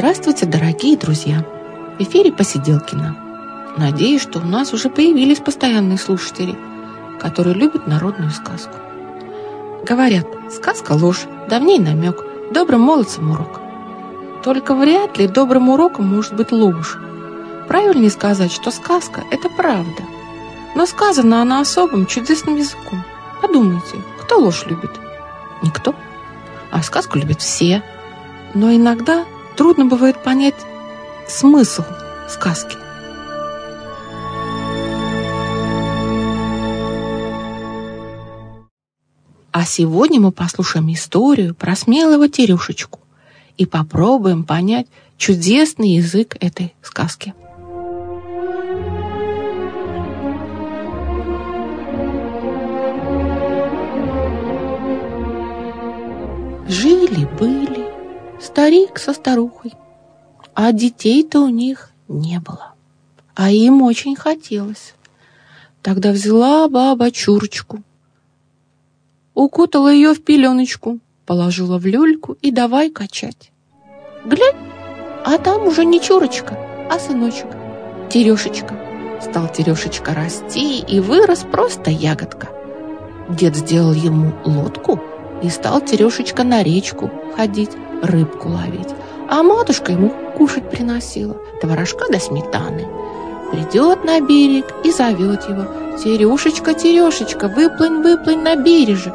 Здравствуйте, дорогие друзья! В эфире Посиделкина. Надеюсь, что у нас уже появились постоянные слушатели, которые любят народную сказку. Говорят, сказка ложь, давней намек, добрым молодцам урок. Только вряд ли добрым уроком может быть ложь. Правильнее сказать, что сказка – это правда. Но сказана она особым, чудесным языком. Подумайте, кто ложь любит? Никто. А сказку любят все. Но иногда трудно бывает понять смысл сказки. А сегодня мы послушаем историю про смелого Терюшечку и попробуем понять чудесный язык этой сказки. Жили-были старик со старухой, а детей-то у них не было, а им очень хотелось. Тогда взяла баба чурочку, укутала ее в пеленочку, положила в люльку и давай качать. Глянь, а там уже не чурочка, а сыночек, Терешечка. Стал Терешечка расти и вырос просто ягодка. Дед сделал ему лодку, и стал Терешечка на речку ходить, рыбку ловить. А матушка ему кушать приносила, творожка до сметаны. Придет на берег и зовет его. «Терешечка, Терешечка, выплынь, выплынь на бережек.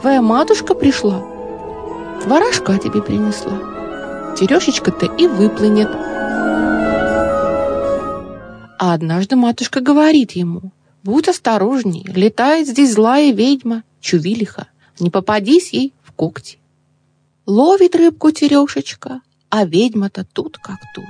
Твоя матушка пришла, творожка тебе принесла. Терешечка-то и выплынет». А однажды матушка говорит ему, «Будь осторожней, летает здесь злая ведьма, Чувилиха не попадись ей в когти. Ловит рыбку терешечка, а ведьма-то тут как тут.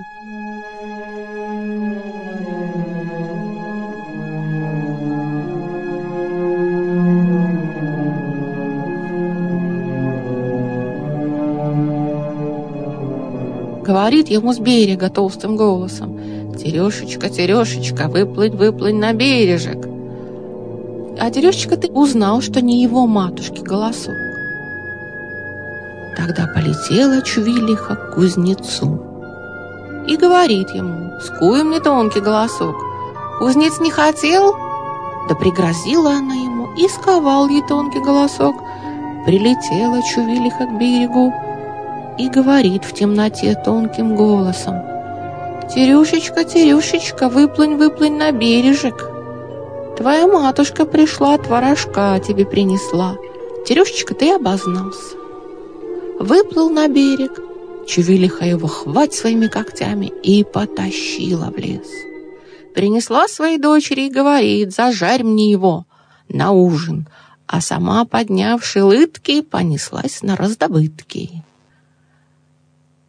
Говорит ему с берега толстым голосом. «Терешечка, Терешечка, выплыть, выплыть на бережек!» А ты узнал, что не его матушки голосок. Тогда полетела Чувилиха к кузнецу и говорит ему, «Скуй мне тонкий голосок». Кузнец не хотел, да пригрозила она ему и сковал ей тонкий голосок. Прилетела Чувилиха к берегу и говорит в темноте тонким голосом, «Терюшечка, Терюшечка, выплынь, выплынь на бережек». Твоя матушка пришла, творожка тебе принесла. Терюшечка, ты обознался. Выплыл на берег, Чувилиха его хвать своими когтями и потащила в лес. Принесла своей дочери и говорит, зажарь мне его на ужин, а сама, поднявши лытки, понеслась на раздобытки.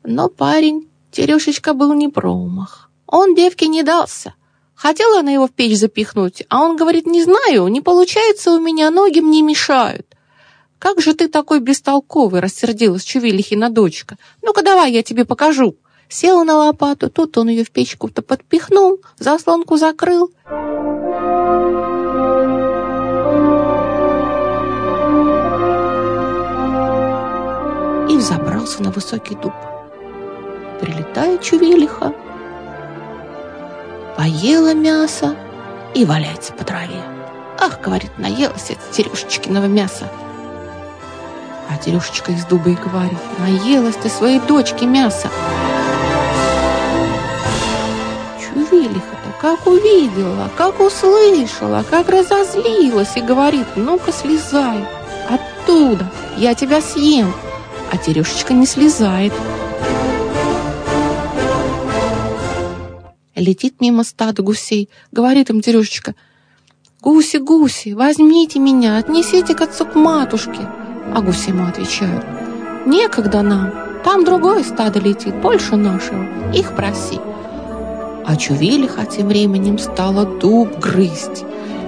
Но парень, Терюшечка, был не промах. Он девке не дался, Хотела она его в печь запихнуть, а он говорит, не знаю, не получается у меня, ноги мне мешают. Как же ты такой бестолковый, рассердилась Чувилихина дочка. Ну-ка давай, я тебе покажу. Села на лопату, тут он ее в печку-то подпихнул, заслонку закрыл. И взобрался на высокий дуб. Прилетает Чувилиха, поела мясо и валяется по траве. «Ах, — говорит, — наелась от Терюшечкиного мяса!» А Терюшечка из дуба и говорит, «Наелась ты своей дочки мяса!» Чувилиха-то как увидела, как услышала, как разозлилась и говорит, «Ну-ка, слезай оттуда, я тебя съем!» А Терюшечка не слезает, Летит мимо стада гусей, говорит им Терюшечка, «Гуси, гуси, возьмите меня, отнесите к отцу к матушке». А гуси ему отвечают, «Некогда нам, там другое стадо летит, больше нашего, их проси». А Чувилиха тем временем стала дуб грызть.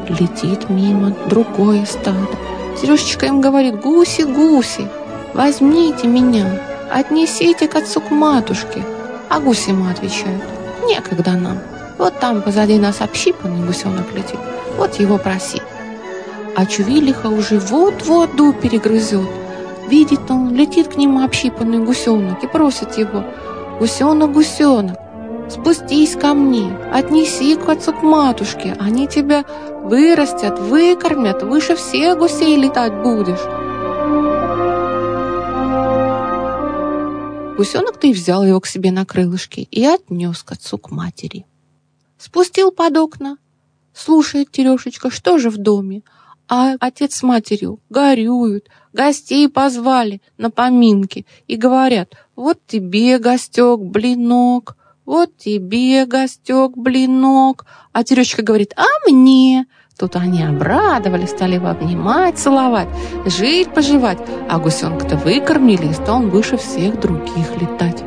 Летит мимо другое стадо. Сережечка им говорит, гуси, гуси, возьмите меня, отнесите к отцу к матушке. А гуси ему отвечают, Некогда нам. Вот там позади нас общипанный гусенок летит. Вот его проси. А Чувилиха уже вот-вот перегрызет. Видит он, летит к нему общипанный гусенок и просит его. Гусенок, гусенок, спустись ко мне, отнеси к отцу к матушке, они тебя вырастят, выкормят, выше всех гусей летать будешь. Гусенок-то и взял его к себе на крылышки и отнес к отцу к матери. Спустил под окна. Слушает Терешечка, что же в доме? А отец с матерью горюют, гостей позвали на поминки и говорят, вот тебе, гостек, блинок, вот тебе, гостек, блинок. А Терешечка говорит, а мне? Тут они обрадовались, стали его обнимать, целовать, жить-поживать. А гусенка-то выкормили, и стал он выше всех других летать.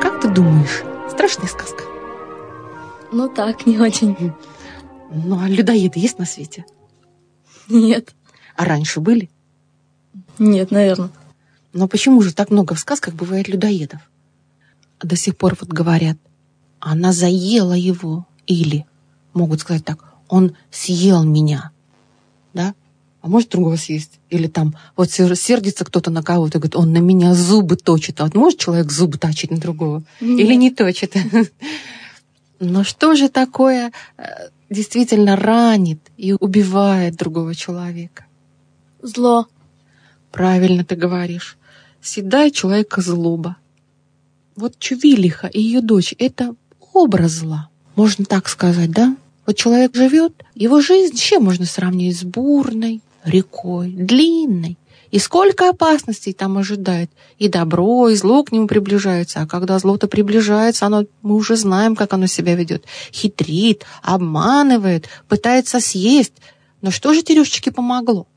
Как ты думаешь, страшная сказка? Ну так, не очень. Ну, а людоеды есть на свете? Нет. А раньше были? Нет, наверное. Но почему же так много в сказках бывает людоедов? До сих пор вот говорят, она заела его. Или могут сказать так, он съел меня. Да? А может другого съесть? Или там вот сердится кто-то на кого-то, говорит, он на меня зубы точит. А вот может человек зубы точить на другого? Нет. Или не точит? Но что же такое э, действительно ранит и убивает другого человека? Зло. Правильно ты говоришь. Седая человека злоба. Вот Чувилиха и ее дочь — это образ зла. Можно так сказать, да? Вот человек живет, его жизнь чем можно сравнить с бурной рекой, длинной. И сколько опасностей там ожидает. И добро, и зло к нему приближается. А когда зло-то приближается, оно, мы уже знаем, как оно себя ведет. Хитрит, обманывает, пытается съесть. Но что же Терюшечке помогло?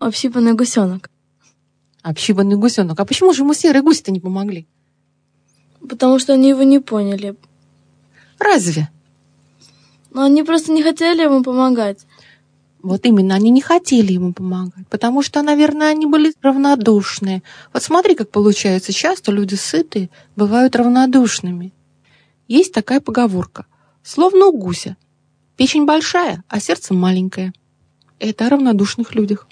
Общипанный гусенок общипанный гусенок. А почему же ему серые гуси-то не помогли? Потому что они его не поняли. Разве? Но они просто не хотели ему помогать. Вот именно, они не хотели ему помогать, потому что, наверное, они были равнодушные. Вот смотри, как получается, часто люди сытые бывают равнодушными. Есть такая поговорка, словно у гуся. Печень большая, а сердце маленькое. Это о равнодушных людях.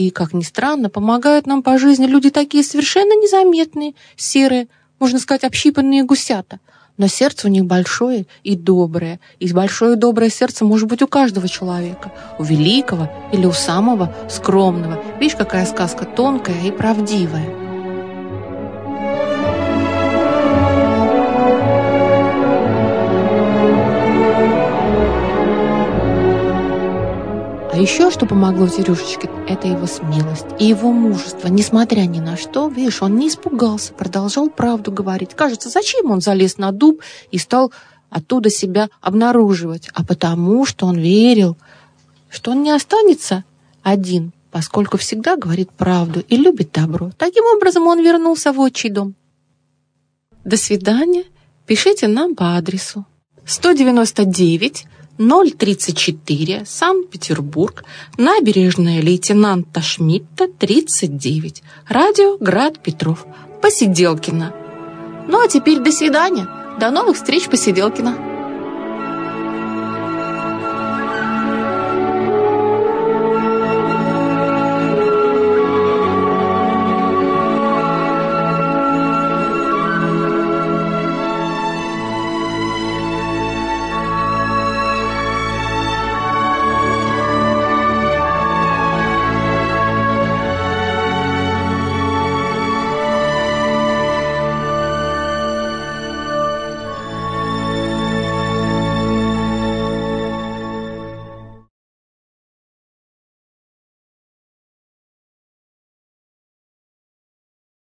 И, как ни странно, помогают нам по жизни люди такие совершенно незаметные, серые, можно сказать, общипанные гусята. Но сердце у них большое и доброе. И большое и доброе сердце может быть у каждого человека. У великого или у самого скромного. Видишь, какая сказка тонкая и правдивая. Еще что помогло Сережечке, это его смелость и его мужество. Несмотря ни на что, видишь, он не испугался, продолжал правду говорить. Кажется, зачем он залез на дуб и стал оттуда себя обнаруживать? А потому, что он верил, что он не останется один, поскольку всегда говорит правду и любит добро. Таким образом, он вернулся в отчий дом. До свидания. Пишите нам по адресу 199 034, Санкт-Петербург, набережная лейтенанта Шмидта, 39, радио Град Петров, Посиделкина. Ну а теперь до свидания, до новых встреч, Посиделкина.